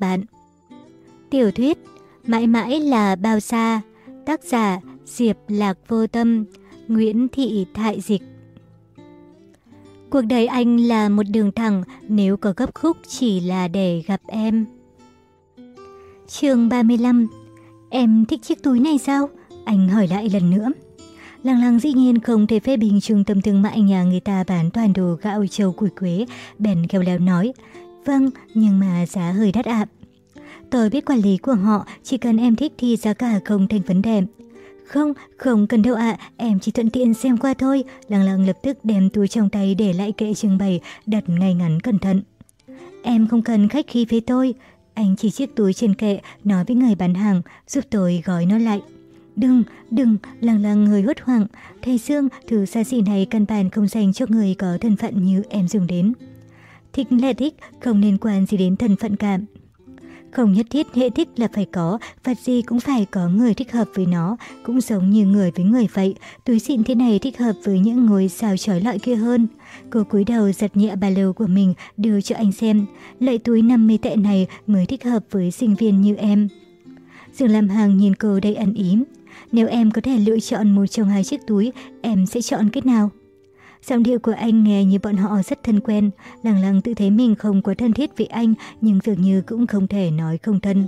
các bạn. Tiểu thuyết Mãi mãi là bao xa Tác giả Diệp Lạc Vô Tâm Nguyễn Thị Thại Dịch Cuộc đời anh là một đường thẳng nếu có gấp khúc chỉ là để gặp em. chương 35 Em thích chiếc túi này sao? Anh hỏi lại lần nữa. Lăng lăng dĩ nhiên không thể phê bình trung tâm thương mại nhà người ta bán toàn đồ gạo châu củi quế, bèn khéo léo nói. Vâng, nhưng mà giá hơi đắt ạ. Tôi biết quản lý của họ, chỉ cần em thích thì giá cả không thành vấn đề. Không, không cần đâu ạ, em chỉ thuận tiện xem qua thôi. Lăng lăng lập tức đem túi trong tay để lại kệ trưng bày, đặt ngay ngắn cẩn thận. Em không cần khách khí với tôi. Anh chỉ chiếc túi trên kệ, nói với người bán hàng, giúp tôi gói nó lại. Đừng, đừng, lăng lăng người hốt hoảng. Thầy Dương, thứ xa xỉ này căn bản không dành cho người có thân phận như em dùng đến. Thích là thích, không liên quan gì đến thân phận cảm. Không nhất thiết hệ thích là phải có, vật gì cũng phải có người thích hợp với nó, cũng giống như người với người vậy. Túi xịn thế này thích hợp với những ngôi sao trói lọi kia hơn. Cô cúi đầu giật nhẹ ba lô của mình đưa cho anh xem. Loại túi 50 tệ này mới thích hợp với sinh viên như em. Dương Lam hàng nhìn cô đầy ẩn ý. Nếu em có thể lựa chọn một trong hai chiếc túi, em sẽ chọn cái nào? Giọng điệu của anh nghe như bọn họ rất thân quen, lẳng lằng tự thấy mình không quá thân thiết với anh nhưng dường như cũng không thể nói không thân.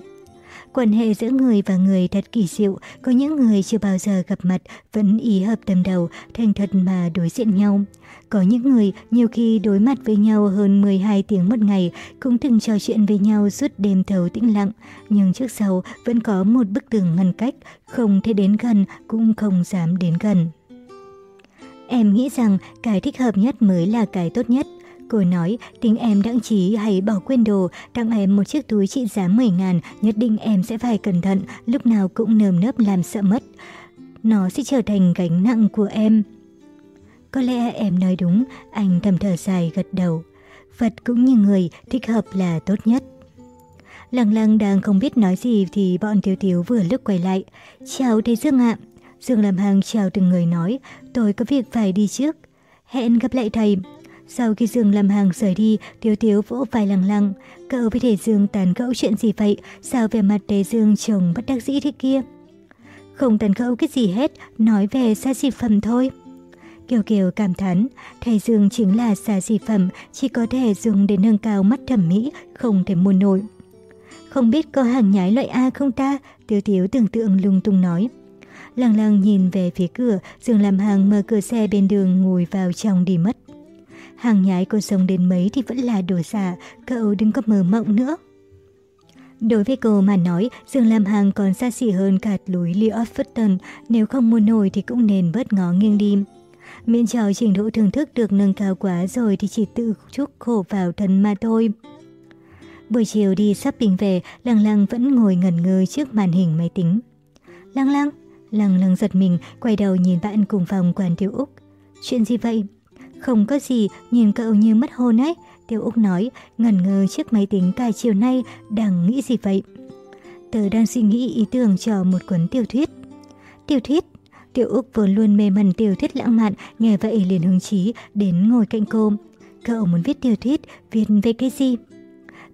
Quan hệ giữa người và người thật kỳ diệu, có những người chưa bao giờ gặp mặt vẫn ý hợp tâm đầu, thành thật mà đối diện nhau. Có những người nhiều khi đối mặt với nhau hơn 12 tiếng một ngày, cũng từng trò chuyện với nhau suốt đêm thấu tĩnh lặng, nhưng trước sau vẫn có một bức tường ngăn cách, không thể đến gần cũng không dám đến gần. Em nghĩ rằng cái thích hợp nhất mới là cái tốt nhất. Cô nói, tính em đặng trí hay bỏ quên đồ, tặng em một chiếc túi trị giá 10 ngàn, nhất định em sẽ phải cẩn thận, lúc nào cũng nơm nớp làm sợ mất. Nó sẽ trở thành gánh nặng của em. Có lẽ em nói đúng, anh thầm thở dài gật đầu. Vật cũng như người, thích hợp là tốt nhất. Lăng lăng đang không biết nói gì thì bọn Tiếu Tiếu vừa lúc quay lại. Chào thầy Dương ạ. Dương làm hàng chào từng người nói, tôi có việc phải đi trước. Hẹn gặp lại thầy. Sau khi Dương làm hàng rời đi, Tiếu Tiếu vỗ vai lăng lăng. Cậu với thầy Dương tàn gẫu chuyện gì vậy? Sao về mặt thầy Dương chồng bất đắc dĩ thế kia? Không tàn gẫu cái gì hết, nói về xa xỉ phẩm thôi. Kiều Kiều cảm thán, thầy Dương chính là xa xỉ phẩm, chỉ có thể dùng để nâng cao mắt thẩm mỹ, không thể mua nổi. Không biết có hàng nhái loại A không ta? Tiếu Tiếu tưởng tượng lung tung nói. Lăng lăng nhìn về phía cửa, Dương làm hàng mở cửa xe bên đường ngồi vào trong đi mất. Hàng nhái cô sống đến mấy thì vẫn là đồ giả, cậu đừng có mơ mộng nữa. Đối với cô mà nói, Dương Lam Hằng còn xa xỉ hơn cả núi Lee Offerton, nếu không mua nổi thì cũng nên bớt ngó nghiêng đi. Miễn cho trình độ thưởng thức được nâng cao quá rồi thì chỉ tự chuốc khổ vào thân mà thôi. Buổi chiều đi sắp bình về, Lăng Lăng vẫn ngồi ngẩn ngơ trước màn hình máy tính. Lăng Lăng, Lăng lăng giật mình, quay đầu nhìn bạn cùng phòng quản Tiểu Úc. Chuyện gì vậy? Không có gì, nhìn cậu như mất hồn ấy. Tiêu Úc nói, ngẩn ngơ chiếc máy tính cả chiều nay, đang nghĩ gì vậy? Tớ đang suy nghĩ ý tưởng cho một cuốn tiểu thuyết. Tiểu thuyết? Tiểu Úc vốn luôn mê mẩn tiểu thuyết lãng mạn, nghe vậy liền hứng chí đến ngồi cạnh cô. Cậu muốn viết tiểu thuyết, viết về cái gì?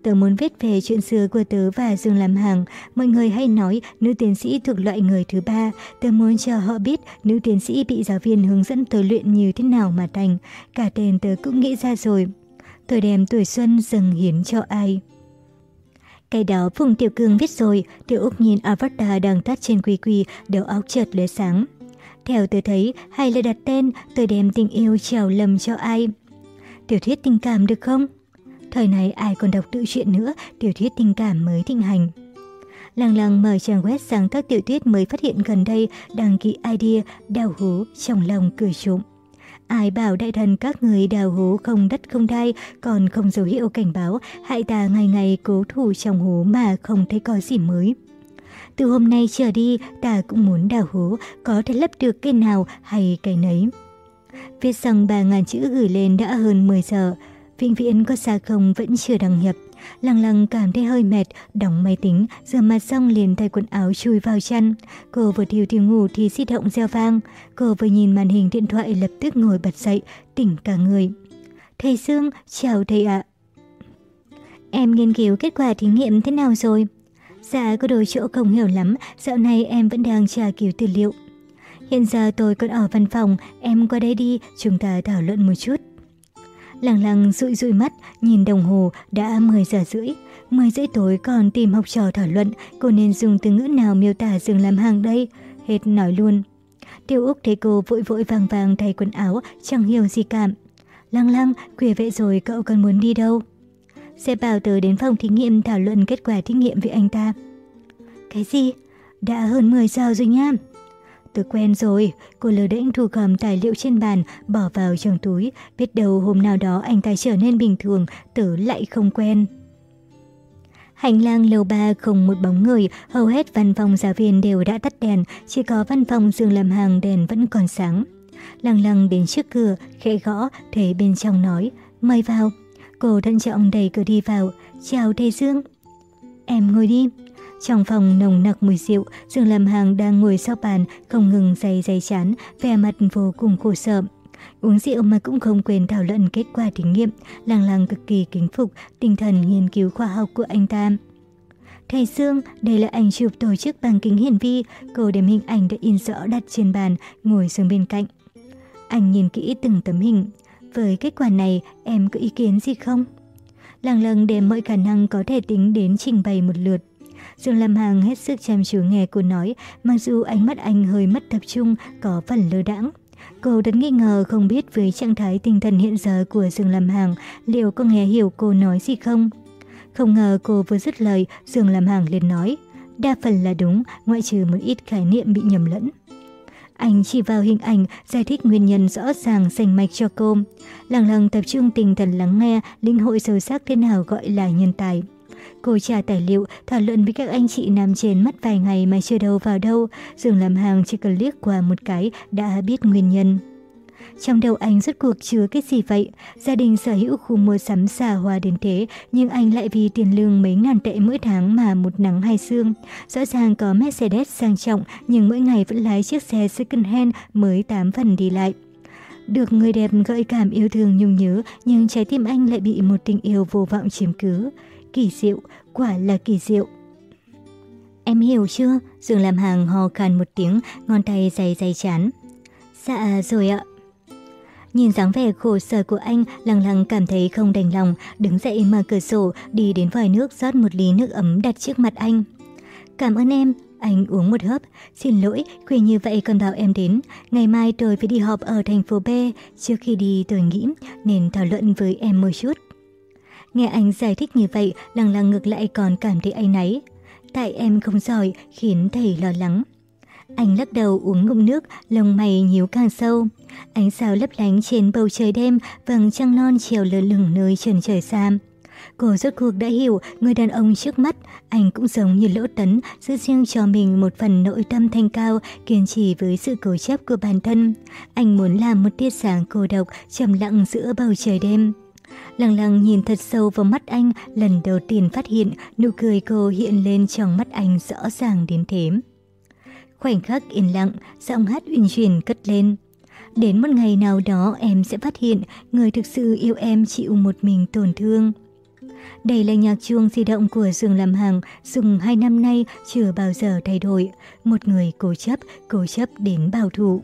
Tớ muốn viết về chuyện xưa của tớ và Dương làm hàng. Mọi người hay nói nữ tiến sĩ thuộc loại người thứ ba. Tớ muốn cho họ biết nữ tiến sĩ bị giáo viên hướng dẫn tớ luyện như thế nào mà thành. Cả tên tớ cũng nghĩ ra rồi. Tớ đem tuổi xuân dâng hiến cho ai? Cái đó Phùng Tiểu Cương viết rồi, Tiểu Úc nhìn Avatar đang tắt trên quy quy, đầu óc chợt lóe sáng. Theo tôi thấy, hay là đặt tên, tôi đem tình yêu trèo lầm cho ai? Tiểu thuyết tình cảm được không? Thời này ai còn đọc tự truyện nữa, tiểu thuyết tình cảm mới thịnh hành. Lăng lăng mở trang web sáng tác tiểu thuyết mới phát hiện gần đây đăng ký idea đào hú trong lòng cười trộm. Ai bảo đại thần các người đào hố không đất không đai, còn không dấu hiệu cảnh báo, hại ta ngày ngày cố thủ trong hố mà không thấy có gì mới. Từ hôm nay trở đi, ta cũng muốn đào hố, có thể lấp được cái nào hay cái nấy. Viết xong 3.000 chữ gửi lên đã hơn 10 giờ. Vĩnh viễn có xa không vẫn chưa đăng nhập. Lăng lăng cảm thấy hơi mệt, đóng máy tính, rửa mặt xong liền thay quần áo chui vào chăn. Cô vừa thiêu thiêu ngủ thì di động reo vang. Cô vừa nhìn màn hình điện thoại lập tức ngồi bật dậy, tỉnh cả người. Thầy Dương, chào thầy ạ. em nghiên cứu kết quả thí nghiệm thế nào rồi? Dạ, có đôi chỗ không hiểu lắm, dạo này em vẫn đang tra cứu tư liệu. Hiện giờ tôi còn ở văn phòng, em qua đây đi, chúng ta thảo luận một chút. Lăng lăng rụi rụi mắt, nhìn đồng hồ, đã 10 giờ rưỡi. 10 rưỡi tối còn tìm học trò thảo luận, cô nên dùng từ ngữ nào miêu tả rừng làm hàng đây? Hết nói luôn. Tiêu Úc thấy cô vội vội vàng vàng thay quần áo, chẳng hiểu gì cảm. Lăng lăng, khuya vậy rồi cậu còn muốn đi đâu? Sẽ bảo tớ đến phòng thí nghiệm thảo luận kết quả thí nghiệm với anh ta. Cái gì? Đã hơn 10 giờ rồi nha. Tôi quen rồi, cô lơ đễnh thu cầm tài liệu trên bàn, bỏ vào trong túi. Biết đâu hôm nào đó anh ta trở nên bình thường, tớ lại không quen. Hành lang lầu ba không một bóng người, hầu hết văn phòng giáo viên đều đã tắt đèn, chỉ có văn phòng Dương làm hàng đèn vẫn còn sáng. Lăng lăng đến trước cửa, khẽ gõ, thấy bên trong nói, mời vào. Cô thận trọng đẩy cửa đi vào, chào thầy Dương. Em ngồi đi. Trong phòng nồng nặc mùi rượu, Dương làm hàng đang ngồi sau bàn, không ngừng dày dày chán, vẻ mặt vô cùng khổ sở. Uống rượu mà cũng không quên thảo luận kết quả thí nghiệm, làng làng cực kỳ kính phục tinh thần nghiên cứu khoa học của anh ta. Thầy Dương, đây là ảnh chụp tổ chức bằng kính hiển vi, cô đem hình ảnh đã in rõ đặt trên bàn, ngồi xuống bên cạnh. Anh nhìn kỹ từng tấm hình. Với kết quả này, em có ý kiến gì không? Làng lần đem mọi khả năng có thể tính đến trình bày một lượt. Dương Lam Hàng hết sức chăm chú nghe cô nói, mặc dù ánh mắt anh hơi mất tập trung, có phần lơ đãng. Cô rất nghi ngờ không biết với trạng thái tinh thần hiện giờ của Dương Lam Hàng liệu có nghe hiểu cô nói gì không. Không ngờ cô vừa dứt lời, Dương Lam Hàng liền nói, đa phần là đúng, ngoại trừ một ít khái niệm bị nhầm lẫn. Anh chỉ vào hình ảnh giải thích nguyên nhân rõ ràng rành mạch cho cô. Lặng lặng tập trung tinh thần lắng nghe, linh hội sâu sắc thế nào gọi là nhân tài. Cô trả tài liệu, thảo luận với các anh chị nằm trên mất vài ngày mà chưa đâu vào đâu. Dương làm hàng chỉ cần liếc qua một cái đã biết nguyên nhân. Trong đầu anh rốt cuộc chứa cái gì vậy? Gia đình sở hữu khu mua sắm xa hoa đến thế, nhưng anh lại vì tiền lương mấy ngàn tệ mỗi tháng mà một nắng hai sương. Rõ ràng có Mercedes sang trọng, nhưng mỗi ngày vẫn lái chiếc xe second hand mới 8 phần đi lại. Được người đẹp gợi cảm yêu thương nhung nhớ, nhưng trái tim anh lại bị một tình yêu vô vọng chiếm cứ. Kỳ diệu, quả là kỳ diệu. Em hiểu chưa? Dương làm hàng hò khàn một tiếng, ngón tay dày dày chán. Dạ rồi ạ. Nhìn dáng vẻ khổ sở của anh, lăng lăng cảm thấy không đành lòng, đứng dậy mở cửa sổ, đi đến vòi nước rót một ly nước ấm đặt trước mặt anh. Cảm ơn em, anh uống một hớp. Xin lỗi, khuya như vậy còn bảo em đến. Ngày mai tôi phải đi họp ở thành phố B. Trước khi đi tôi nghĩ nên thảo luận với em một chút. Nghe anh giải thích như vậy, lăng lăng ngược lại còn cảm thấy áy náy. Tại em không giỏi, khiến thầy lo lắng. Anh lắc đầu uống ngụm nước, lông mày nhíu càng sâu. Ánh sao lấp lánh trên bầu trời đêm, vầng trăng non chiều lơ lửng nơi trần trời xa. Cô rốt cuộc đã hiểu người đàn ông trước mắt, anh cũng giống như lỗ tấn, giữ riêng cho mình một phần nội tâm thanh cao, kiên trì với sự cố chấp của bản thân. Anh muốn làm một tia sáng cô độc, trầm lặng giữa bầu trời đêm. Lăng lăng nhìn thật sâu vào mắt anh, lần đầu tiên phát hiện nụ cười cô hiện lên trong mắt anh rõ ràng đến thế. Khoảnh khắc yên lặng, giọng hát uyển chuyển cất lên. Đến một ngày nào đó em sẽ phát hiện người thực sự yêu em chịu một mình tổn thương. Đây là nhạc chuông di động của Dương Lâm Hằng, dùng hai năm nay chưa bao giờ thay đổi. Một người cố chấp, cố chấp đến bảo thủ.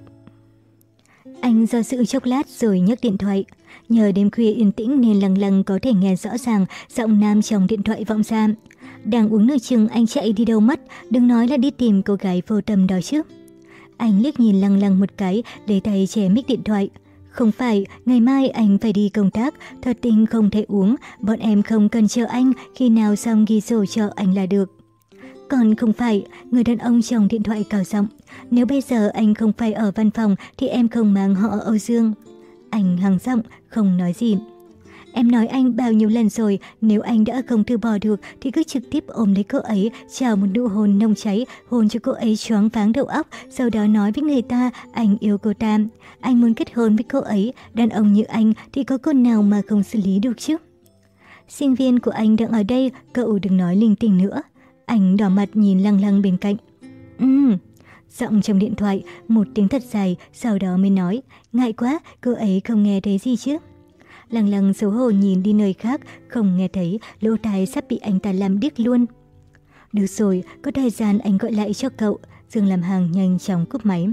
Anh do sự chốc lát rồi nhấc điện thoại. Nhờ đêm khuya yên tĩnh nên lần lần có thể nghe rõ ràng giọng nam trong điện thoại vọng ra. Đang uống nước chừng anh chạy đi đâu mất, đừng nói là đi tìm cô gái vô tâm đó chứ. Anh liếc nhìn lăng lăng một cái, lấy tay che mic điện thoại. Không phải, ngày mai anh phải đi công tác, thật tình không thể uống, bọn em không cần chờ anh, khi nào xong ghi sổ cho anh là được. Còn không phải, người đàn ông chồng điện thoại cao giọng. Nếu bây giờ anh không phải ở văn phòng thì em không mang họ Âu Dương. Anh hằng giọng, không nói gì. Em nói anh bao nhiêu lần rồi, nếu anh đã không từ bỏ được thì cứ trực tiếp ôm lấy cô ấy, chào một nụ hôn nồng cháy, hôn cho cô ấy choáng váng đầu óc, sau đó nói với người ta anh yêu cô ta. Anh muốn kết hôn với cô ấy, đàn ông như anh thì có con nào mà không xử lý được chứ? Sinh viên của anh đang ở đây, cậu đừng nói linh tinh nữa. Anh đỏ mặt nhìn lăng lăng bên cạnh. Ừm, giọng trong điện thoại, một tiếng thật dài, sau đó mới nói, ngại quá, cô ấy không nghe thấy gì chứ. Lăng lăng xấu hổ nhìn đi nơi khác, không nghe thấy, lỗ tai sắp bị anh ta làm điếc luôn. Được rồi, có thời gian anh gọi lại cho cậu. Dương làm hàng nhanh chóng cúp máy.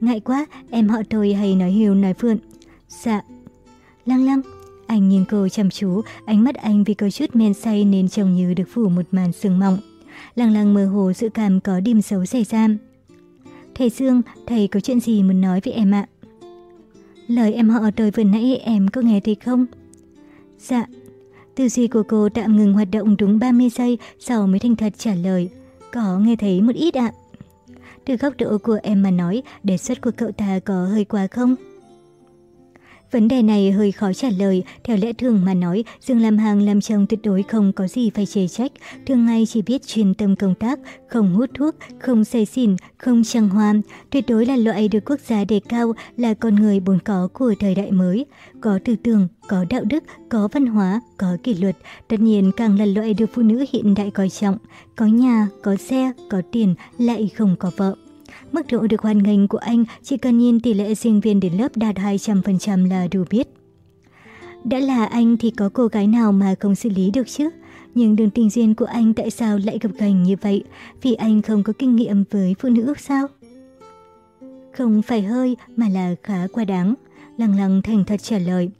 Ngại quá, em họ tôi hay nói hiu nói phượng. Dạ. Lăng lăng. Anh nhìn cô chăm chú, ánh mắt anh vì có chút men say nên trông như được phủ một màn sương mỏng. Lăng lăng mơ hồ dự cảm có điểm xấu xảy ra. Thầy Dương, thầy có chuyện gì muốn nói với em ạ? Lời em họ tôi vừa nãy em có nghe thấy không? Dạ. Tư duy của cô tạm ngừng hoạt động đúng 30 giây sau mới thành thật trả lời. Có nghe thấy một ít ạ. Từ góc độ của em mà nói, đề xuất của cậu ta có hơi quá không? Vấn đề này hơi khó trả lời, theo lẽ thường mà nói, Dương Lam Hằng làm chồng tuyệt đối không có gì phải chê trách, thường ngày chỉ biết chuyên tâm công tác, không hút thuốc, không say xỉn, không trăng hoa, tuyệt đối là loại được quốc gia đề cao, là con người bốn có của thời đại mới, có tư tưởng, có đạo đức, có văn hóa, có kỷ luật, tất nhiên càng là loại được phụ nữ hiện đại coi trọng, có nhà, có xe, có tiền, lại không có vợ. Mức độ được hoàn ngành của anh chỉ cần nhìn tỷ lệ sinh viên đến lớp đạt 200% là đủ biết. Đã là anh thì có cô gái nào mà không xử lý được chứ? Nhưng đường tình duyên của anh tại sao lại gặp gành như vậy? Vì anh không có kinh nghiệm với phụ nữ sao? Không phải hơi mà là khá quá đáng. Lăng lăng thành thật trả lời.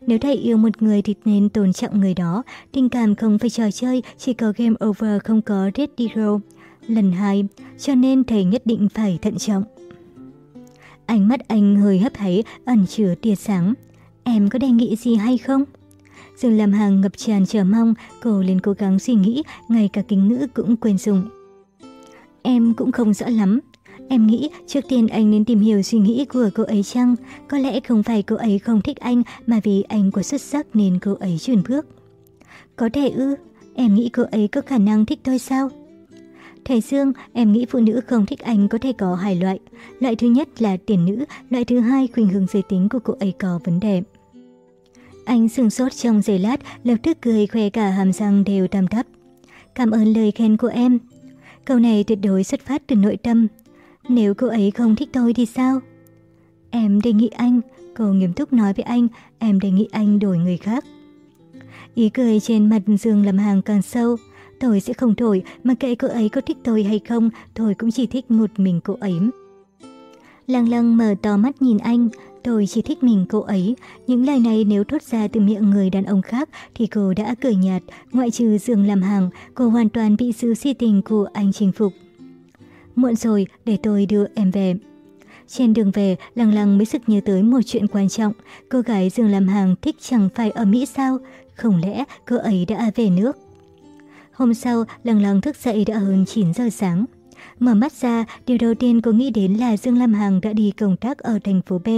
Nếu thầy yêu một người thì nên tôn trọng người đó. Tình cảm không phải trò chơi, chỉ có game over không có red zero lần hai, cho nên thầy nhất định phải thận trọng. Ánh mắt anh hơi hấp háy, ẩn chứa tia sáng. Em có đề nghị gì hay không? Dương làm hàng ngập tràn chờ mong, cô lên cố gắng suy nghĩ, ngay cả kính ngữ cũng quên dùng. Em cũng không rõ lắm. Em nghĩ trước tiên anh nên tìm hiểu suy nghĩ của cô ấy chăng? Có lẽ không phải cô ấy không thích anh mà vì anh quá xuất sắc nên cô ấy chuyển bước. Có thể ư, em nghĩ cô ấy có khả năng thích tôi sao? Thầy Dương, em nghĩ phụ nữ không thích anh có thể có hai loại. Loại thứ nhất là tiền nữ, loại thứ hai khuynh hướng giới tính của cô ấy có vấn đề. Anh sừng sốt trong giây lát, lập tức cười khoe cả hàm răng đều tam thấp. Cảm ơn lời khen của em. Câu này tuyệt đối xuất phát từ nội tâm. Nếu cô ấy không thích tôi thì sao? Em đề nghị anh, cô nghiêm túc nói với anh, em đề nghị anh đổi người khác. Ý cười trên mặt Dương làm hàng càng sâu. Tôi sẽ không thổi mà kệ cô ấy có thích tôi hay không, tôi cũng chỉ thích một mình cô ấy. Lăng lăng mở to mắt nhìn anh, tôi chỉ thích mình cô ấy. Những lời này nếu thốt ra từ miệng người đàn ông khác thì cô đã cười nhạt, ngoại trừ giường làm hàng, cô hoàn toàn bị sự si tình của anh chinh phục. Muộn rồi, để tôi đưa em về. Trên đường về, lăng lăng mới sực nhớ tới một chuyện quan trọng. Cô gái giường làm hàng thích chẳng phải ở Mỹ sao? Không lẽ cô ấy đã về nước? Hôm sau, lần lần thức dậy đã hơn 9 giờ sáng. Mở mắt ra, điều đầu tiên cô nghĩ đến là Dương Lam Hằng đã đi công tác ở thành phố B,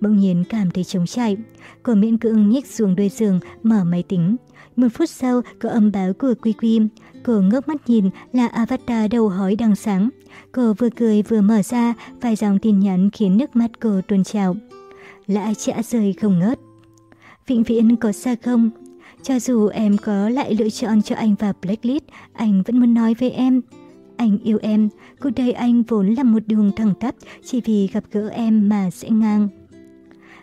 bỗng nhiên cảm thấy trống trải. Cô miễn cưỡng nhích xuống đuôi giường, mở máy tính. Một phút sau, có âm báo của Quy Quy. Cô ngước mắt nhìn là avatar đầu hói đang sáng. Cô vừa cười vừa mở ra, vài dòng tin nhắn khiến nước mắt cô tuôn trào. Lã trả rơi không ngớt. Vĩnh viễn có xa không? Cho dù em có lại lựa chọn cho anh và blacklist, anh vẫn muốn nói với em. Anh yêu em, cuộc đời anh vốn là một đường thẳng tắp, chỉ vì gặp gỡ em mà sẽ ngang.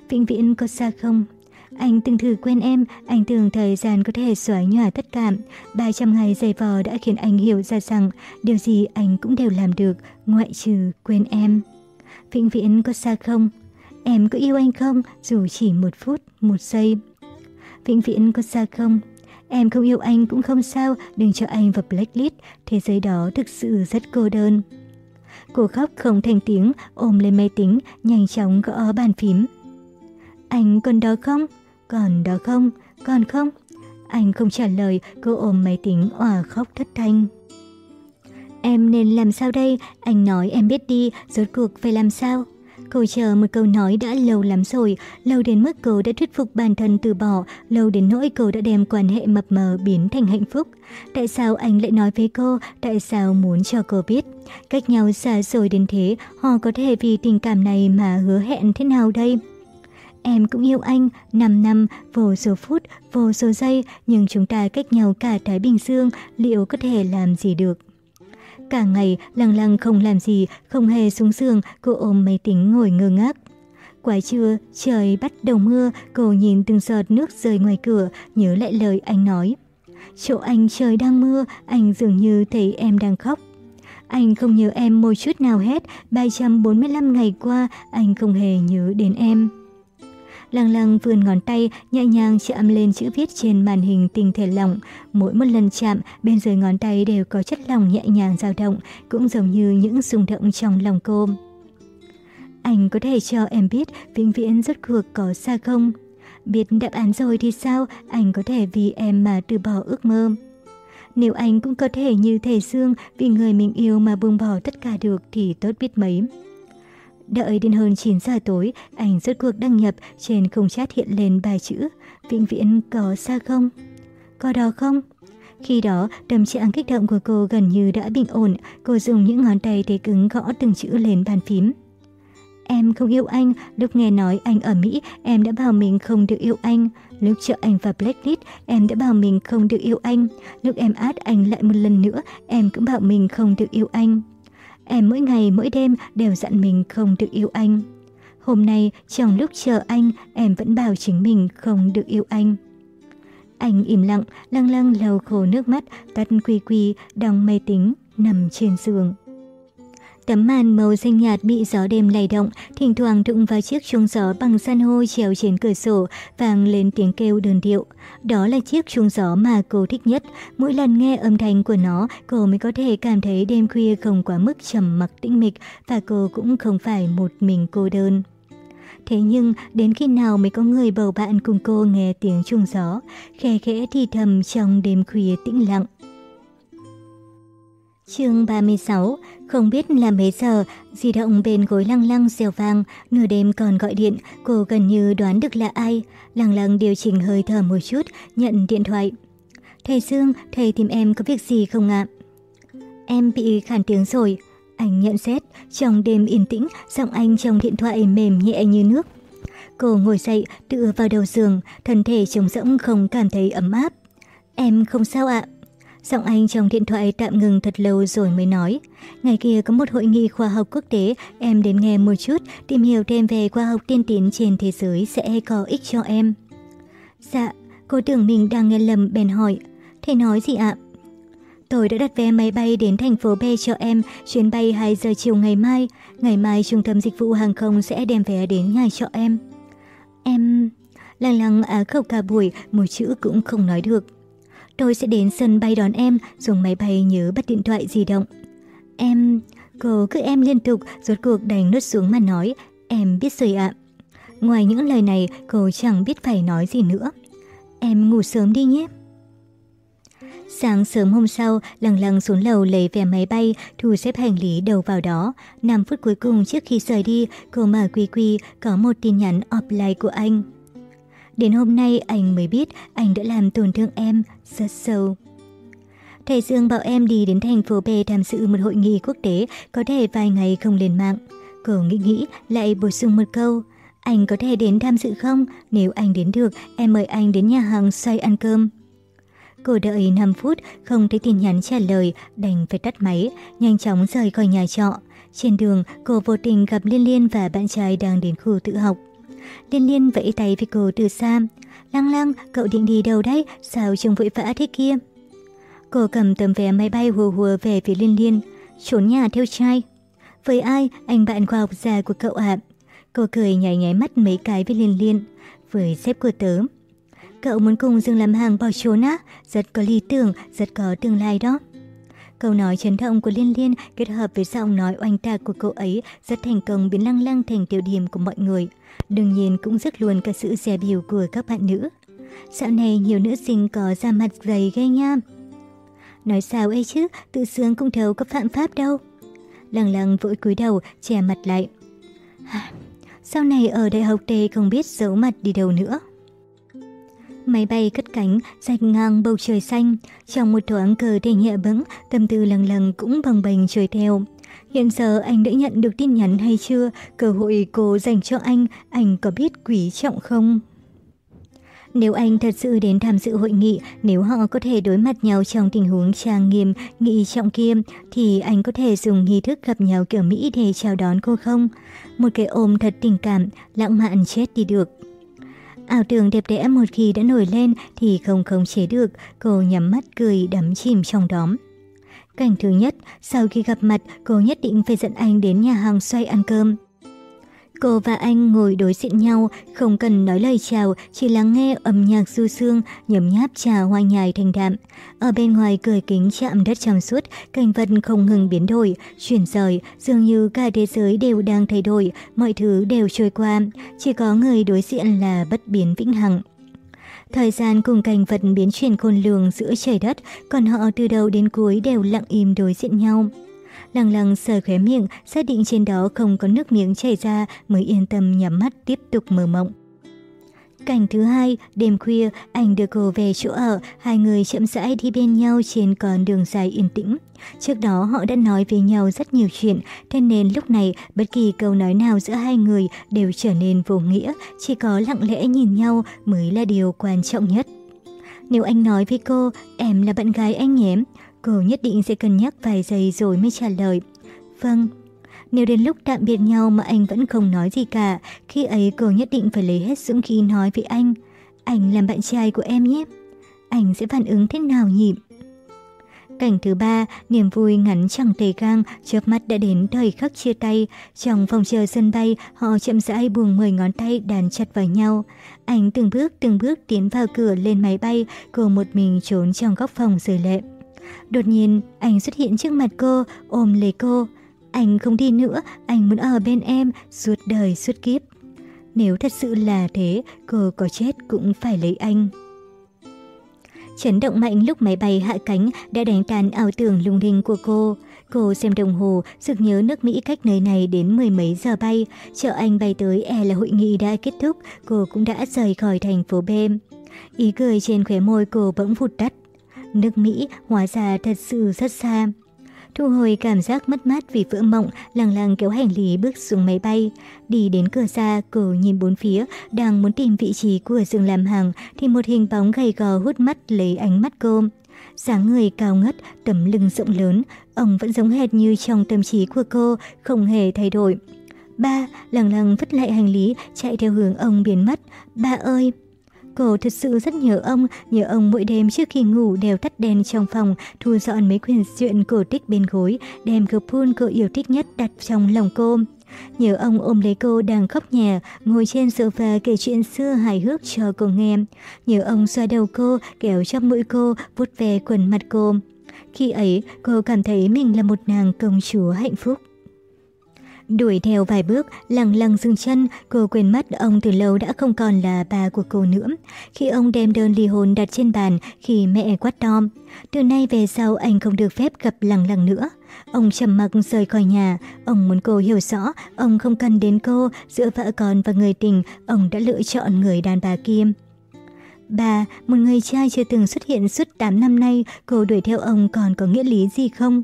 Vĩnh viễn có xa không? Anh từng thử quen em, anh tưởng thời gian có thể xóa nhòa tất cả. 300 ngày dày vò đã khiến anh hiểu ra rằng điều gì anh cũng đều làm được, ngoại trừ quên em. Vĩnh viễn có xa không? Em có yêu anh không, dù chỉ một phút, một giây? Vĩnh viễn có xa không? Em không yêu anh cũng không sao, đừng cho anh vào blacklist, thế giới đó thực sự rất cô đơn. Cô khóc không thành tiếng, ôm lên máy tính, nhanh chóng gõ bàn phím. Anh còn đó không? Còn đó không? Còn không? Anh không trả lời, cô ôm máy tính òa khóc thất thanh. Em nên làm sao đây? Anh nói em biết đi, rốt cuộc phải làm sao? Cô chờ một câu nói đã lâu lắm rồi, lâu đến mức cô đã thuyết phục bản thân từ bỏ, lâu đến nỗi cô đã đem quan hệ mập mờ biến thành hạnh phúc. Tại sao anh lại nói với cô, tại sao muốn cho cô biết? Cách nhau xa rồi đến thế, họ có thể vì tình cảm này mà hứa hẹn thế nào đây? Em cũng yêu anh, 5 năm, vô số phút, vô số giây, nhưng chúng ta cách nhau cả Thái Bình Dương, liệu có thể làm gì được? Cả ngày lăng lăng không làm gì, không hề xuống giường, cô ôm máy tính ngồi ngơ ngác. Quá trưa, trời bắt đầu mưa, cô nhìn từng giọt nước rơi ngoài cửa, nhớ lại lời anh nói. Chỗ anh trời đang mưa, anh dường như thấy em đang khóc. Anh không nhớ em một chút nào hết, 345 ngày qua anh không hề nhớ đến em. Lăng lăng vươn ngón tay, nhẹ nhàng chạm lên chữ viết trên màn hình tinh thể lỏng. Mỗi một lần chạm, bên dưới ngón tay đều có chất lỏng nhẹ nhàng dao động, cũng giống như những rung động trong lòng cô. Anh có thể cho em biết vĩnh viễn rốt cuộc có xa không? Biết đáp án rồi thì sao, anh có thể vì em mà từ bỏ ước mơ. Nếu anh cũng có thể như thể xương vì người mình yêu mà buông bỏ tất cả được thì tốt biết mấy. Đợi đến hơn 9 giờ tối, anh rốt cuộc đăng nhập, trên khung chat hiện lên bài chữ Vĩnh viễn có xa không? Có đó không? Khi đó, tâm trạng kích động của cô gần như đã bình ổn, cô dùng những ngón tay thế cứng gõ từng chữ lên bàn phím. Em không yêu anh, lúc nghe nói anh ở Mỹ, em đã bảo mình không được yêu anh. Lúc trợ anh vào Blacklist, em đã bảo mình không được yêu anh. Lúc em át anh lại một lần nữa, em cũng bảo mình không được yêu anh. Em mỗi ngày mỗi đêm đều dặn mình không được yêu anh. Hôm nay, trong lúc chờ anh, em vẫn bảo chính mình không được yêu anh. Anh im lặng, lăng lăng lau khô nước mắt, tắt quy quy, đóng máy tính, nằm trên giường. Tấm màn màu xanh nhạt bị gió đêm lay động, thỉnh thoảng đụng vào chiếc chuông gió bằng san hô treo trên cửa sổ, vang lên tiếng kêu đơn điệu. Đó là chiếc chuông gió mà cô thích nhất. Mỗi lần nghe âm thanh của nó, cô mới có thể cảm thấy đêm khuya không quá mức trầm mặc tĩnh mịch và cô cũng không phải một mình cô đơn. Thế nhưng, đến khi nào mới có người bầu bạn cùng cô nghe tiếng chuông gió, khe khẽ thì thầm trong đêm khuya tĩnh lặng chương 36, không biết là mấy giờ, di động bên gối lăng lăng rèo vang, nửa đêm còn gọi điện, cô gần như đoán được là ai. Lăng lăng điều chỉnh hơi thở một chút, nhận điện thoại. Thầy Dương, thầy tìm em có việc gì không ạ? Em bị khản tiếng rồi. Anh nhận xét, trong đêm yên tĩnh, giọng anh trong điện thoại mềm nhẹ như nước. Cô ngồi dậy, tựa vào đầu giường, thân thể trống rỗng không cảm thấy ấm áp. Em không sao ạ. Giọng anh trong điện thoại tạm ngừng thật lâu rồi mới nói. Ngày kia có một hội nghị khoa học quốc tế, em đến nghe một chút, tìm hiểu thêm về khoa học tiên tiến trên thế giới sẽ có ích cho em. Dạ, cô tưởng mình đang nghe lầm bèn hỏi. Thế nói gì ạ? Tôi đã đặt vé máy bay đến thành phố B cho em, chuyến bay 2 giờ chiều ngày mai. Ngày mai trung tâm dịch vụ hàng không sẽ đem vé đến nhà cho em. Em... Lăng lăng á khẩu cả buổi, một chữ cũng không nói được. Tôi sẽ đến sân bay đón em, dùng máy bay nhớ bắt điện thoại di động. Em... Cô cứ em liên tục, rốt cuộc đành nốt xuống mà nói. Em biết rồi ạ. Ngoài những lời này, cô chẳng biết phải nói gì nữa. Em ngủ sớm đi nhé. Sáng sớm hôm sau, lằng lằng xuống lầu lấy vé máy bay, thu xếp hành lý đầu vào đó. 5 phút cuối cùng trước khi rời đi, cô mở quy quy, có một tin nhắn offline của anh. Đến hôm nay anh mới biết anh đã làm tổn thương em rất sâu. Thầy Dương bảo em đi đến thành phố B tham dự một hội nghị quốc tế, có thể vài ngày không lên mạng. Cô nghĩ nghĩ, lại bổ sung một câu. Anh có thể đến tham dự không? Nếu anh đến được, em mời anh đến nhà hàng xoay ăn cơm. Cô đợi 5 phút, không thấy tin nhắn trả lời, đành phải tắt máy, nhanh chóng rời khỏi nhà trọ. Trên đường, cô vô tình gặp Liên Liên và bạn trai đang đến khu tự học. Liên Liên vẫy tay với cô từ xa. Lăng lăng, cậu định đi đâu đấy? Sao trông vội vã thế kia? Cô cầm tấm vé máy bay hùa hùa về phía Liên Liên. Trốn nhà theo trai. Với ai? Anh bạn khoa học già của cậu ạ. Cô cười nháy nháy mắt mấy cái với Liên Liên. Với sếp của tớ. Cậu muốn cùng Dương làm hàng bỏ trốn á? Rất có lý tưởng, rất có tương lai đó. Câu nói chấn động của Liên Liên kết hợp với giọng nói oanh tạc của cô ấy rất thành công biến lăng lăng thành tiêu điểm của mọi người. Đương nhiên cũng rất luôn cả sự dè biểu của các bạn nữ. Dạo này nhiều nữ sinh có da mặt dày ghê nha. Nói sao ấy chứ, tự sướng cũng đâu có phạm pháp đâu. Lăng lăng vội cúi đầu, che mặt lại. À, sau này ở đại học tề không biết giấu mặt đi đâu nữa. Máy bay cất cánh, rạch ngang bầu trời xanh. Trong một thoáng cờ thể nhẹ bững, tâm tư lăng lăng cũng bằng bềnh trôi theo. Hiện giờ anh đã nhận được tin nhắn hay chưa? Cơ hội cô dành cho anh, anh có biết quý trọng không? Nếu anh thật sự đến tham dự hội nghị, nếu họ có thể đối mặt nhau trong tình huống trang nghiêm, nghị trọng kia, thì anh có thể dùng nghi thức gặp nhau kiểu Mỹ để chào đón cô không? Một cái ôm thật tình cảm, lãng mạn chết đi được. Ảo tưởng đẹp đẽ một khi đã nổi lên thì không khống chế được, cô nhắm mắt cười đắm chìm trong đóm. Cảnh thứ nhất, sau khi gặp mặt, cô nhất định phải dẫn anh đến nhà hàng xoay ăn cơm. Cô và anh ngồi đối diện nhau, không cần nói lời chào, chỉ lắng nghe âm nhạc du sương, nhấm nháp trà hoa nhài thanh đạm. Ở bên ngoài cười kính chạm đất trong suốt, cảnh vật không ngừng biến đổi, chuyển rời, dường như cả thế giới đều đang thay đổi, mọi thứ đều trôi qua, chỉ có người đối diện là bất biến vĩnh hằng. Thời gian cùng cảnh vật biến chuyển khôn lường giữa trời đất, còn họ từ đầu đến cuối đều lặng im đối diện nhau. Lăng lăng sờ khóe miệng, xác định trên đó không có nước miếng chảy ra mới yên tâm nhắm mắt tiếp tục mơ mộng. Cảnh thứ hai, đêm khuya, anh đưa cô về chỗ ở, hai người chậm rãi đi bên nhau trên con đường dài yên tĩnh. Trước đó họ đã nói với nhau rất nhiều chuyện, thế nên lúc này bất kỳ câu nói nào giữa hai người đều trở nên vô nghĩa, chỉ có lặng lẽ nhìn nhau mới là điều quan trọng nhất. Nếu anh nói với cô, em là bạn gái anh nhé, cô nhất định sẽ cân nhắc vài giây rồi mới trả lời. Vâng. Nếu đến lúc tạm biệt nhau mà anh vẫn không nói gì cả, khi ấy cô nhất định phải lấy hết dũng khí nói với anh. Anh làm bạn trai của em nhé. Anh sẽ phản ứng thế nào nhỉ? Cảnh thứ ba, niềm vui ngắn chẳng tề gang, chớp mắt đã đến thời khắc chia tay. Trong phòng chờ sân bay, họ chậm rãi buông 10 ngón tay đàn chặt vào nhau. Anh từng bước từng bước tiến vào cửa lên máy bay, cô một mình trốn trong góc phòng rời lệ. Đột nhiên, anh xuất hiện trước mặt cô, ôm lấy cô. Anh không đi nữa, anh muốn ở bên em, suốt đời suốt kiếp. Nếu thật sự là thế, cô có chết cũng phải lấy anh. Chấn động mạnh lúc máy bay hạ cánh đã đánh tan ảo tưởng lung linh của cô. Cô xem đồng hồ, sực nhớ nước Mỹ cách nơi này đến mười mấy giờ bay. Chờ anh bay tới e là hội nghị đã kết thúc, cô cũng đã rời khỏi thành phố B. Ý cười trên khóe môi cô bỗng vụt tắt. Nước Mỹ hóa ra thật sự rất xa. Thu hồi cảm giác mất mát vì vỡ mộng, lằng lằng kéo hành lý bước xuống máy bay. Đi đến cửa xa, cô nhìn bốn phía, đang muốn tìm vị trí của giường làm hàng, thì một hình bóng gầy gò hút mắt lấy ánh mắt cô. dáng người cao ngất, tấm lưng rộng lớn, ông vẫn giống hệt như trong tâm trí của cô, không hề thay đổi. Ba, lằng lằng vứt lại hành lý, chạy theo hướng ông biến mất. Ba ơi! Cô thật sự rất nhớ ông, nhớ ông mỗi đêm trước khi ngủ đều tắt đèn trong phòng, thu dọn mấy quyển truyện cổ tích bên gối, đem Gopun cô yêu thích nhất đặt trong lòng cô. Nhớ ông ôm lấy cô đang khóc nhà, ngồi trên sofa kể chuyện xưa hài hước cho cô nghe. Nhớ ông xoa đầu cô, kéo trong mũi cô, vuốt ve quần mặt cô. Khi ấy, cô cảm thấy mình là một nàng công chúa hạnh phúc. Đuổi theo vài bước, lằng lằng dừng chân, cô quên mất ông từ lâu đã không còn là bà của cô nữa. Khi ông đem đơn ly hôn đặt trên bàn, khi mẹ quát to. Từ nay về sau anh không được phép gặp lằng lằng nữa. Ông trầm mặc rời khỏi nhà, ông muốn cô hiểu rõ, ông không cần đến cô, giữa vợ con và người tình, ông đã lựa chọn người đàn bà kia. Bà, một người trai chưa từng xuất hiện suốt 8 năm nay, cô đuổi theo ông còn có nghĩa lý gì không?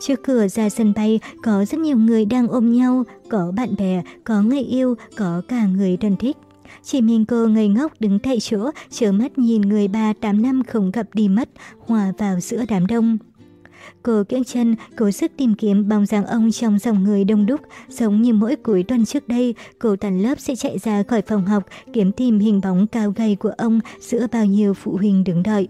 Trước cửa ra sân bay có rất nhiều người đang ôm nhau, có bạn bè, có người yêu, có cả người thân thích. Chỉ mình cô ngây ngốc đứng tại chỗ, chớ mắt nhìn người ba tám năm không gặp đi mất, hòa vào giữa đám đông. Cô kiễng chân, cố sức tìm kiếm bóng dáng ông trong dòng người đông đúc, giống như mỗi cuối tuần trước đây, cô tàn lớp sẽ chạy ra khỏi phòng học, kiếm tìm hình bóng cao gầy của ông giữa bao nhiêu phụ huynh đứng đợi.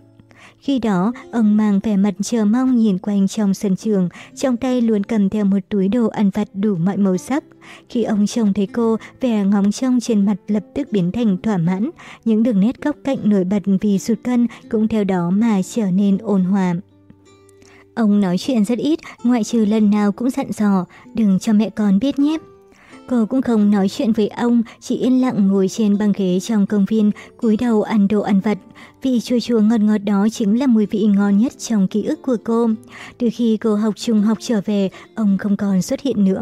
Khi đó, ông mang vẻ mặt chờ mong nhìn quanh trong sân trường, trong tay luôn cầm theo một túi đồ ăn vặt đủ mọi màu sắc. Khi ông trông thấy cô, vẻ ngóng trông trên mặt lập tức biến thành thỏa mãn, những đường nét góc cạnh nổi bật vì sụt cân cũng theo đó mà trở nên ôn hòa. Ông nói chuyện rất ít, ngoại trừ lần nào cũng dặn dò, đừng cho mẹ con biết nhé. Cô cũng không nói chuyện với ông, chỉ yên lặng ngồi trên băng ghế trong công viên, cúi đầu ăn đồ ăn vặt. Vị chua chua ngọt ngọt đó chính là mùi vị ngon nhất trong ký ức của cô. Từ khi cô học trung học trở về, ông không còn xuất hiện nữa.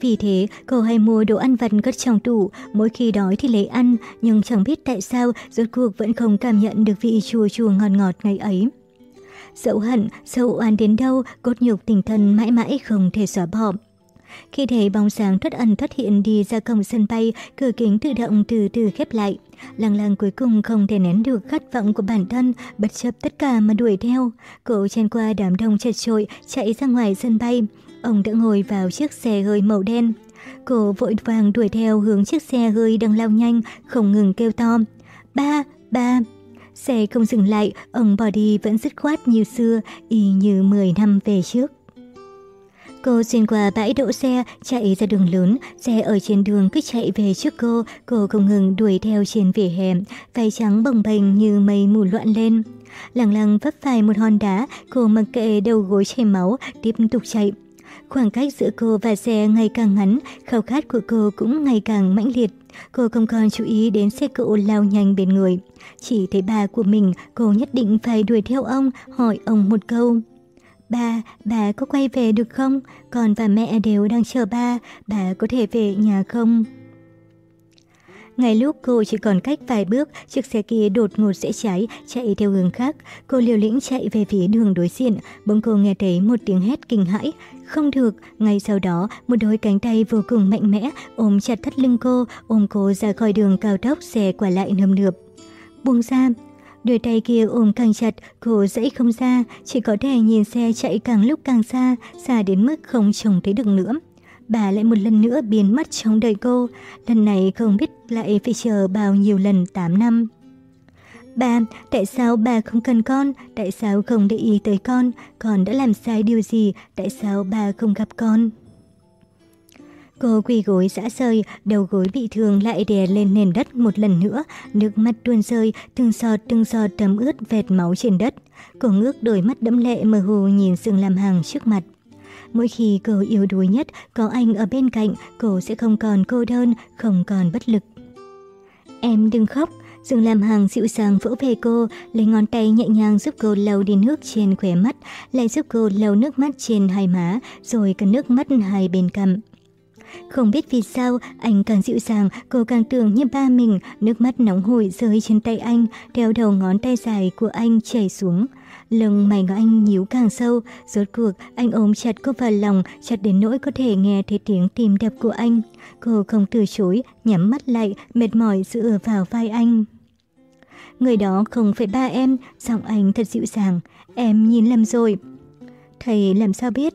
Vì thế, cô hay mua đồ ăn vặt cất trong tủ, mỗi khi đói thì lấy ăn, nhưng chẳng biết tại sao rốt cuộc vẫn không cảm nhận được vị chua chua ngọt ngọt ngày ấy. Dẫu hận, dẫu oan đến đâu, cốt nhục tình thân mãi mãi không thể xóa bỏ. Khi thấy bóng sáng thoát ẩn thoát hiện đi ra cổng sân bay, cửa kính tự động từ từ khép lại. Lăng lăng cuối cùng không thể nén được khát vọng của bản thân, bất chấp tất cả mà đuổi theo. Cô chen qua đám đông chật trội, chạy ra ngoài sân bay. Ông đã ngồi vào chiếc xe hơi màu đen. Cô vội vàng đuổi theo hướng chiếc xe hơi đang lao nhanh, không ngừng kêu to. Ba, ba. Xe không dừng lại, ông bỏ đi vẫn dứt khoát như xưa, y như 10 năm về trước. Cô xuyên qua bãi đỗ xe, chạy ra đường lớn, xe ở trên đường cứ chạy về trước cô, cô không ngừng đuổi theo trên vỉa hè, váy trắng bồng bềnh như mây mù loạn lên. Lẳng lặng vấp phải một hòn đá, cô mặc kệ đầu gối chảy máu, tiếp tục chạy. Khoảng cách giữa cô và xe ngày càng ngắn, khao khát của cô cũng ngày càng mãnh liệt. Cô không còn chú ý đến xe cộ lao nhanh bên người. Chỉ thấy bà của mình, cô nhất định phải đuổi theo ông, hỏi ông một câu. Ba, bà có quay về được không? Con và mẹ đều đang chờ ba, bà có thể về nhà không? Ngay lúc cô chỉ còn cách vài bước, chiếc xe kia đột ngột sẽ cháy, chạy theo hướng khác. Cô liều lĩnh chạy về phía đường đối diện, bỗng cô nghe thấy một tiếng hét kinh hãi. Không được, ngay sau đó, một đôi cánh tay vô cùng mạnh mẽ ôm chặt thắt lưng cô, ôm cô ra khỏi đường cao tốc xe quả lại nườm nượp. Buông ra, Đôi tay kia ôm càng chặt, cô dãy không ra, chỉ có thể nhìn xe chạy càng lúc càng xa, xa đến mức không trông thấy được nữa. Bà lại một lần nữa biến mất trong đời cô, lần này không biết lại phải chờ bao nhiêu lần 8 năm. Ba, tại sao bà không cần con? Tại sao không để ý tới con? Con đã làm sai điều gì? Tại sao bà không gặp con? Cô quỳ gối dã rơi, đầu gối bị thương lại đè lên nền đất một lần nữa, nước mắt tuôn rơi, từng giọt từng giọt tấm ướt vệt máu trên đất. Cô ngước đôi mắt đẫm lệ mơ hồ nhìn Dương Lam Hằng trước mặt. Mỗi khi cô yếu đuối nhất, có anh ở bên cạnh, cô sẽ không còn cô đơn, không còn bất lực. Em đừng khóc, Dương Lam Hằng dịu dàng vỗ về cô, lấy ngón tay nhẹ nhàng giúp cô lau đi nước trên khóe mắt, lại giúp cô lau nước mắt trên hai má, rồi cả nước mắt hai bên cằm. Không biết vì sao, anh càng dịu dàng, cô càng tưởng như ba mình, nước mắt nóng hổi rơi trên tay anh, theo đầu ngón tay dài của anh chảy xuống. Lưng mày của anh nhíu càng sâu, rốt cuộc anh ôm chặt cô vào lòng, chặt đến nỗi có thể nghe thấy tiếng tim đập của anh. Cô không từ chối, nhắm mắt lại, mệt mỏi dựa vào vai anh. Người đó không phải ba em, giọng anh thật dịu dàng, em nhìn lầm rồi. Thầy làm sao biết?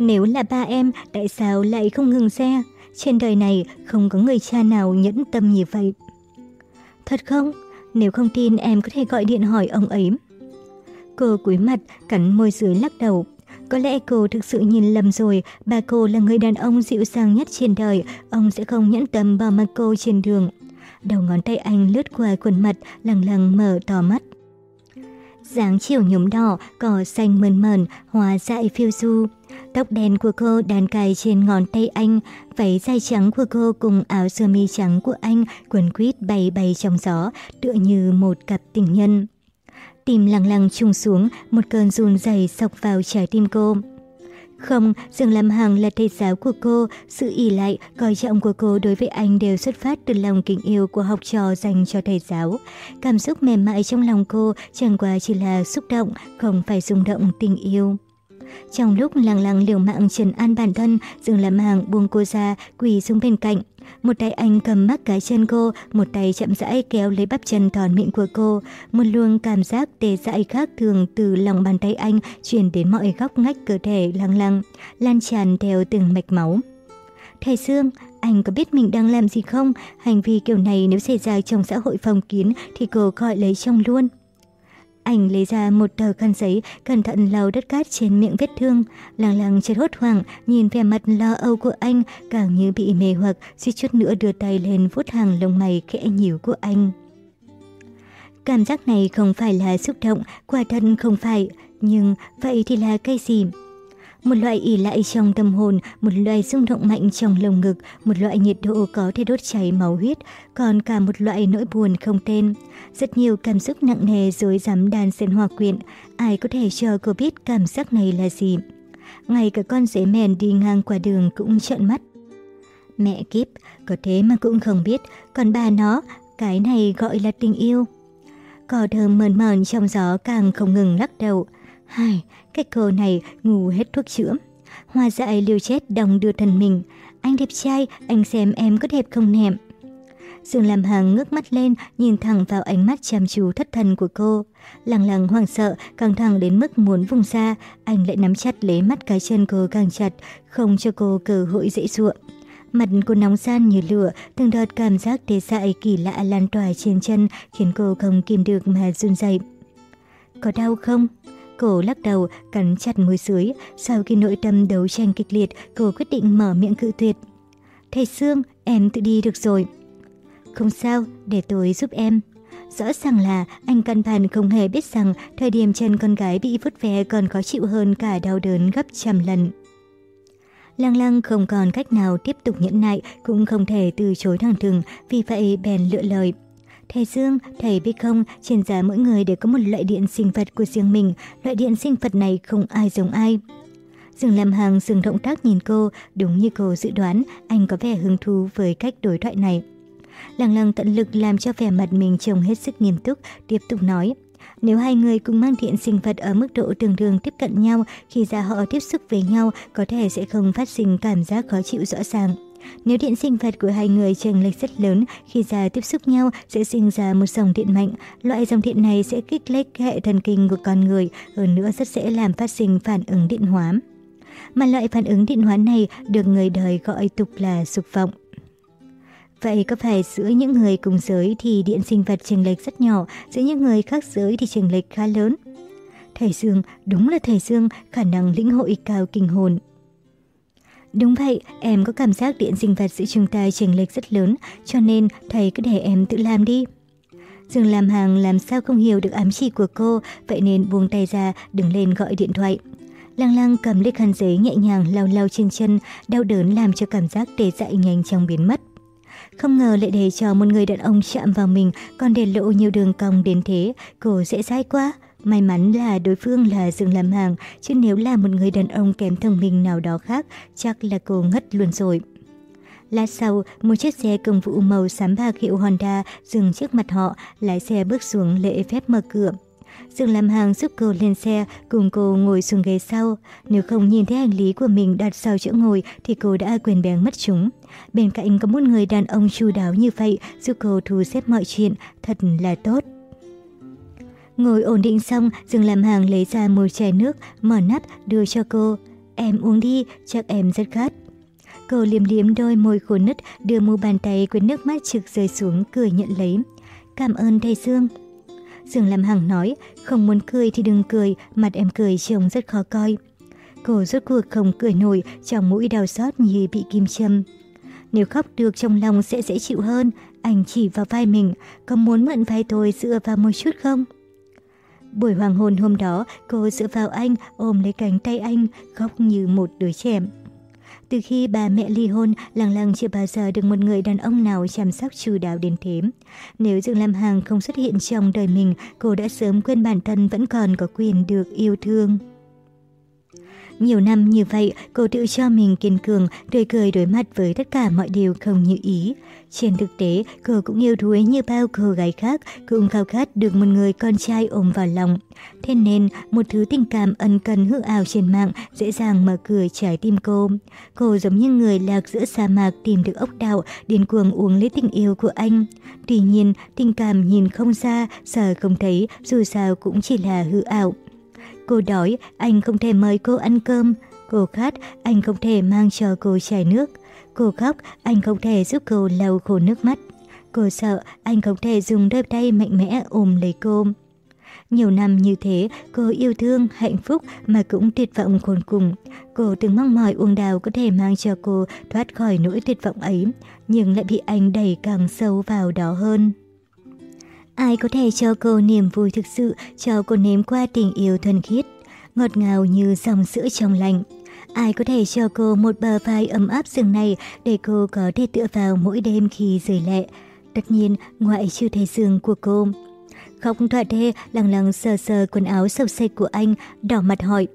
Nếu là ba em, tại sao lại không ngừng xe? Trên đời này không có người cha nào nhẫn tâm như vậy. Thật không? Nếu không tin em có thể gọi điện hỏi ông ấy. Cô cúi mặt, cắn môi dưới lắc đầu. Có lẽ cô thực sự nhìn lầm rồi, bà cô là người đàn ông dịu dàng nhất trên đời, ông sẽ không nhẫn tâm bỏ mặc cô trên đường. Đầu ngón tay anh lướt qua khuôn mặt, lằng lằng mở to mắt dáng chiều nhúm đỏ, cỏ xanh mơn mờn, hoa dại phiêu du. Tóc đen của cô đàn cài trên ngón tay anh, váy dài trắng của cô cùng áo sơ mi trắng của anh quần quýt bay bay trong gió, tựa như một cặp tình nhân. Tim lặng lặng trùng xuống, một cơn run dày sọc vào trái tim cô. Không, Dương Lam Hằng là thầy giáo của cô, sự ỉ lại, coi trọng của cô đối với anh đều xuất phát từ lòng kính yêu của học trò dành cho thầy giáo. Cảm xúc mềm mại trong lòng cô chẳng qua chỉ là xúc động, không phải rung động tình yêu. Trong lúc lặng lặng liều mạng trần an bản thân, Dương Lam Hằng buông cô ra, quỳ xuống bên cạnh. Một tay anh cầm mắc cái chân cô, một tay chậm rãi kéo lấy bắp chân thòn mịn của cô. Một luồng cảm giác tê dại khác thường từ lòng bàn tay anh truyền đến mọi góc ngách cơ thể lăng lăng, lan tràn theo từng mạch máu. Thầy Dương, anh có biết mình đang làm gì không? Hành vi kiểu này nếu xảy ra trong xã hội phong kiến thì cô gọi lấy chồng luôn. Anh lấy ra một tờ khăn giấy, cẩn thận lau đất cát trên miệng vết thương. Lăng lăng chết hốt hoảng, nhìn vẻ mặt lo âu của anh, càng như bị mê hoặc, suýt chút nữa đưa tay lên vuốt hàng lông mày khẽ nhíu của anh. Cảm giác này không phải là xúc động, quả thân không phải, nhưng vậy thì là cái gì? Một loại ỉ lại trong tâm hồn, một loại rung động mạnh trong lồng ngực, một loại nhiệt độ có thể đốt cháy máu huyết, còn cả một loại nỗi buồn không tên. Rất nhiều cảm xúc nặng nề dối dám đàn xen hòa quyện, ai có thể cho cô biết cảm giác này là gì. Ngay cả con dế mèn đi ngang qua đường cũng trợn mắt. Mẹ kiếp, có thế mà cũng không biết, còn bà nó, cái này gọi là tình yêu. Cỏ thơm mờn mờn trong gió càng không ngừng lắc đầu. Hai, cái cô này ngu hết thuốc chữa. Hoa dại liều chết đồng đưa thân mình. Anh đẹp trai, anh xem em có đẹp không nệm. Dương Lam Hằng ngước mắt lên, nhìn thẳng vào ánh mắt chăm chú thất thần của cô. lằng lằng hoảng sợ, căng thẳng đến mức muốn vùng ra, anh lại nắm chặt lấy mắt cái chân cô càng chặt, không cho cô cơ hội dễ dụa. Mặt cô nóng gian như lửa, từng đợt cảm giác tê dại kỳ lạ lan tỏa trên chân khiến cô không kìm được mà run rẩy. Có đau không? Cô lắc đầu, cắn chặt môi dưới. Sau khi nội tâm đấu tranh kịch liệt, cô quyết định mở miệng cự tuyệt. Thầy Sương, em tự đi được rồi. Không sao, để tôi giúp em. Rõ ràng là anh căn bản không hề biết rằng thời điểm chân con gái bị vứt ve còn khó chịu hơn cả đau đớn gấp trăm lần. Lăng lăng không còn cách nào tiếp tục nhẫn nại, cũng không thể từ chối thẳng thừng, vì vậy bèn lựa lời. Thầy Dương, thầy biết không, trên giá mỗi người đều có một loại điện sinh vật của riêng mình, loại điện sinh vật này không ai giống ai. Dương Lam Hằng dừng động tác nhìn cô, đúng như cô dự đoán, anh có vẻ hứng thú với cách đối thoại này. Lăng lăng tận lực làm cho vẻ mặt mình trông hết sức nghiêm túc, tiếp tục nói. Nếu hai người cùng mang điện sinh vật ở mức độ tương đương tiếp cận nhau, khi da họ tiếp xúc với nhau có thể sẽ không phát sinh cảm giác khó chịu rõ ràng. Nếu điện sinh vật của hai người chênh lệch rất lớn, khi da tiếp xúc nhau sẽ sinh ra một dòng điện mạnh. Loại dòng điện này sẽ kích thích hệ thần kinh của con người, hơn nữa rất dễ làm phát sinh phản ứng điện hóa. Mà loại phản ứng điện hóa này được người đời gọi tục là dục vọng. Vậy có phải giữa những người cùng giới thì điện sinh vật chênh lệch rất nhỏ, giữa những người khác giới thì chênh lệch khá lớn? Thầy Dương, đúng là thầy Dương, khả năng lĩnh hội cao kinh hồn. Đúng vậy, em có cảm giác điện sinh vật giữa chúng ta chênh lệch rất lớn, cho nên thầy cứ để em tự làm đi. Dương làm hàng làm sao không hiểu được ám chỉ của cô, vậy nên buông tay ra, đứng lên gọi điện thoại. Lăng lăng cầm lấy khăn giấy nhẹ nhàng lau lau trên chân, đau đớn làm cho cảm giác tê dại nhanh chóng biến mất. Không ngờ lại để cho một người đàn ông chạm vào mình còn để lộ nhiều đường cong đến thế, cô dễ dãi quá. May mắn là đối phương là Dương Lam hàng, chứ nếu là một người đàn ông kém thông minh nào đó khác, chắc là cô ngất luôn rồi. Lát sau, một chiếc xe công vụ màu xám bạc hiệu Honda dừng trước mặt họ, lái xe bước xuống lễ phép mở cửa. Dương Lam hàng giúp cô lên xe, cùng cô ngồi xuống ghế sau. Nếu không nhìn thấy hành lý của mình đặt sau chỗ ngồi thì cô đã quên bén mất chúng. Bên cạnh có một người đàn ông chu đáo như vậy giúp cô thu xếp mọi chuyện, thật là tốt. Ngồi ổn định xong, Dương làm hàng lấy ra một chai nước, mở nắp đưa cho cô. Em uống đi, chắc em rất khát. Cô liếm liếm đôi môi khô nứt, đưa mu bàn tay quên nước mắt trực rơi xuống, cười nhận lấy. Cảm ơn thầy Dương. Dương Lam Hằng nói, không muốn cười thì đừng cười, mặt em cười trông rất khó coi. Cô rốt cuộc không cười nổi, trong mũi đau xót như bị kim châm. Nếu khóc được trong lòng sẽ dễ chịu hơn, anh chỉ vào vai mình, có muốn mượn vai tôi dựa vào một chút không? Buổi hoàng hôn hôm đó, cô dựa vào anh, ôm lấy cánh tay anh, khóc như một đứa trẻ. Từ khi bà mẹ ly hôn, Lăng Lăng chưa bao giờ được một người đàn ông nào chăm sóc chu đáo đến thế. Nếu Dương Lam Hằng không xuất hiện trong đời mình, cô đã sớm quên bản thân vẫn còn có quyền được yêu thương. Nhiều năm như vậy, cô tự cho mình kiên cường, tươi cười đối mặt với tất cả mọi điều không như ý. Trên thực tế, cô cũng yêu đuối như bao cô gái khác, cũng khao khát được một người con trai ôm vào lòng. Thế nên, một thứ tình cảm ân cần hư ảo trên mạng dễ dàng mở cửa trái tim cô. Cô giống như người lạc giữa sa mạc tìm được ốc đạo, điên cuồng uống lấy tình yêu của anh. Tuy nhiên, tình cảm nhìn không ra, sợ không thấy, dù sao cũng chỉ là hư ảo. Cô đói, anh không thể mời cô ăn cơm. Cô khát, anh không thể mang cho cô chai nước. Cô khóc, anh không thể giúp cô lau khô nước mắt. Cô sợ, anh không thể dùng đôi tay mạnh mẽ ôm lấy cô. Nhiều năm như thế, cô yêu thương, hạnh phúc mà cũng tuyệt vọng khôn cùng. Cô từng mong mỏi Uông Đào có thể mang cho cô thoát khỏi nỗi tuyệt vọng ấy, nhưng lại bị anh đẩy càng sâu vào đó hơn. Ai có thể cho cô niềm vui thực sự, cho cô nếm qua tình yêu thuần khiết, ngọt ngào như dòng sữa trong lành. Ai có thể cho cô một bờ vai ấm áp rừng này để cô có thể tựa vào mỗi đêm khi rời lệ. Tất nhiên, ngoại trừ thầy dương của cô. Khóc thoại thê, lằng lằng sờ sờ quần áo sâu xệch của anh, đỏ mặt hỏi.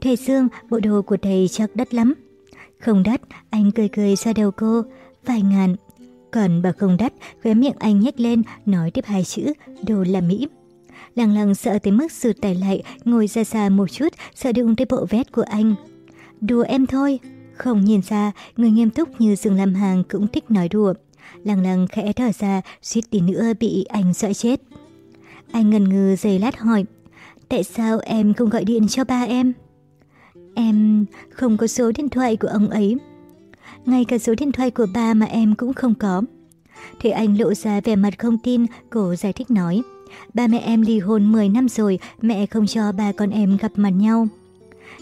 Thầy Dương, bộ đồ của thầy chắc đắt lắm. Không đắt, anh cười cười ra đầu cô. Vài ngàn. Còn bà không đắt, khóe miệng anh nhếch lên, nói tiếp hai chữ, đô la Mỹ. Lăng lăng sợ tới mức sụt tay lại, ngồi ra xa một chút, sợ đụng tới bộ vest của anh. Đùa em thôi. Không nhìn ra, người nghiêm túc như Dương Lam Hàng cũng thích nói đùa. Lăng lăng khẽ thở ra, suýt tí nữa bị anh sợ chết. Anh ngần ngừ giày lát hỏi, tại sao em không gọi điện cho ba em? Em không có số điện thoại của ông ấy. Ngay cả số điện thoại của ba mà em cũng không có. Thế anh lộ ra vẻ mặt không tin, cô giải thích nói. Ba mẹ em ly hôn 10 năm rồi, mẹ không cho ba con em gặp mặt nhau.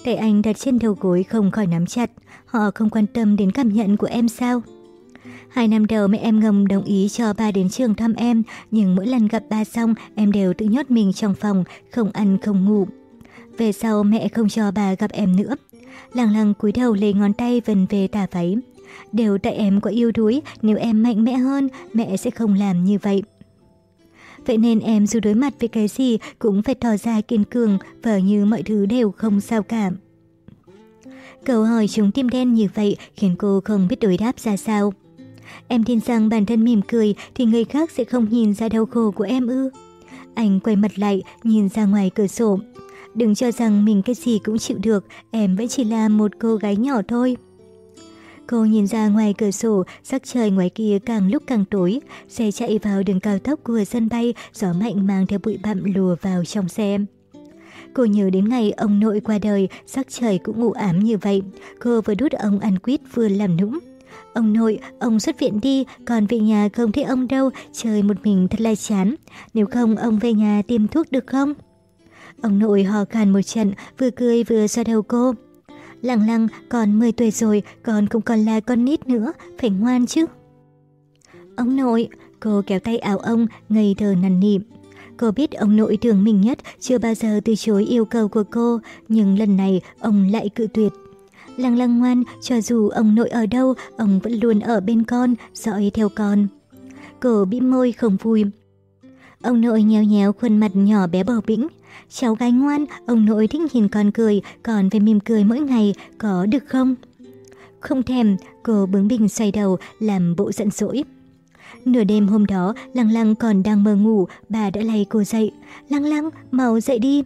Tay anh đặt trên đầu gối không khỏi nắm chặt, họ không quan tâm đến cảm nhận của em sao? Hai năm đầu mẹ em ngầm đồng ý cho ba đến trường thăm em, nhưng mỗi lần gặp ba xong em đều tự nhốt mình trong phòng, không ăn không ngủ. Về sau mẹ không cho bà gặp em nữa lẳng lặng cúi đầu lấy ngón tay vần về tà váy. Đều tại em có yêu đuối, nếu em mạnh mẽ hơn, mẹ sẽ không làm như vậy. Vậy nên em dù đối mặt với cái gì cũng phải tỏ ra kiên cường, vờ như mọi thứ đều không sao cả. Câu hỏi chúng tim đen như vậy khiến cô không biết đối đáp ra sao. Em tin rằng bản thân mỉm cười thì người khác sẽ không nhìn ra đau khổ của em ư. Anh quay mặt lại, nhìn ra ngoài cửa sổ. Đừng cho rằng mình cái gì cũng chịu được, em vẫn chỉ là một cô gái nhỏ thôi. Cô nhìn ra ngoài cửa sổ, sắc trời ngoài kia càng lúc càng tối. Xe chạy vào đường cao tốc của sân bay, gió mạnh mang theo bụi bặm lùa vào trong xe. Cô nhớ đến ngày ông nội qua đời, sắc trời cũng ngủ ám như vậy. Cô vừa đút ông ăn quýt vừa làm nũng. Ông nội, ông xuất viện đi, còn về nhà không thấy ông đâu, trời một mình thật là chán. Nếu không, ông về nhà tiêm thuốc được không? Ông nội hò khan một trận, vừa cười vừa xoa đầu cô. Lăng lăng, còn 10 tuổi rồi, còn không còn là con nít nữa, phải ngoan chứ. Ông nội, cô kéo tay áo ông, ngây thơ nằn nịm. Cô biết ông nội thương mình nhất, chưa bao giờ từ chối yêu cầu của cô, nhưng lần này ông lại cự tuyệt. Lăng lăng ngoan, cho dù ông nội ở đâu, ông vẫn luôn ở bên con, dõi theo con. Cô bĩm môi không vui. Ông nội nhéo nhéo khuôn mặt nhỏ bé bờ bĩnh. Cháu gái ngoan, ông nội thích nhìn con cười, còn phải mỉm cười mỗi ngày, có được không? Không thèm, cô bướng bỉnh xoay đầu, làm bộ giận dỗi. Nửa đêm hôm đó, Lăng Lăng còn đang mơ ngủ, bà đã lay cô dậy. Lăng Lăng, mau dậy đi.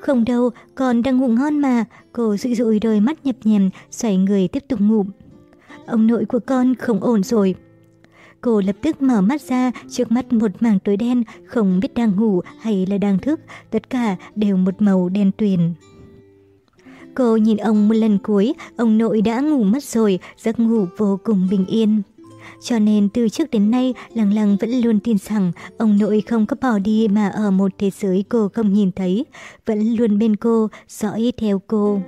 Không đâu, con đang ngủ ngon mà. Cô dụi dụi đôi mắt nhập nhèm, xoay người tiếp tục ngủ. Ông nội của con không ổn rồi. Cô lập tức mở mắt ra, trước mắt một mảng tối đen, không biết đang ngủ hay là đang thức, tất cả đều một màu đen tuyền. Cô nhìn ông một lần cuối, ông nội đã ngủ mất rồi, giấc ngủ vô cùng bình yên. Cho nên từ trước đến nay, Lăng Lăng vẫn luôn tin rằng ông nội không có bỏ đi mà ở một thế giới cô không nhìn thấy, vẫn luôn bên cô, dõi theo cô.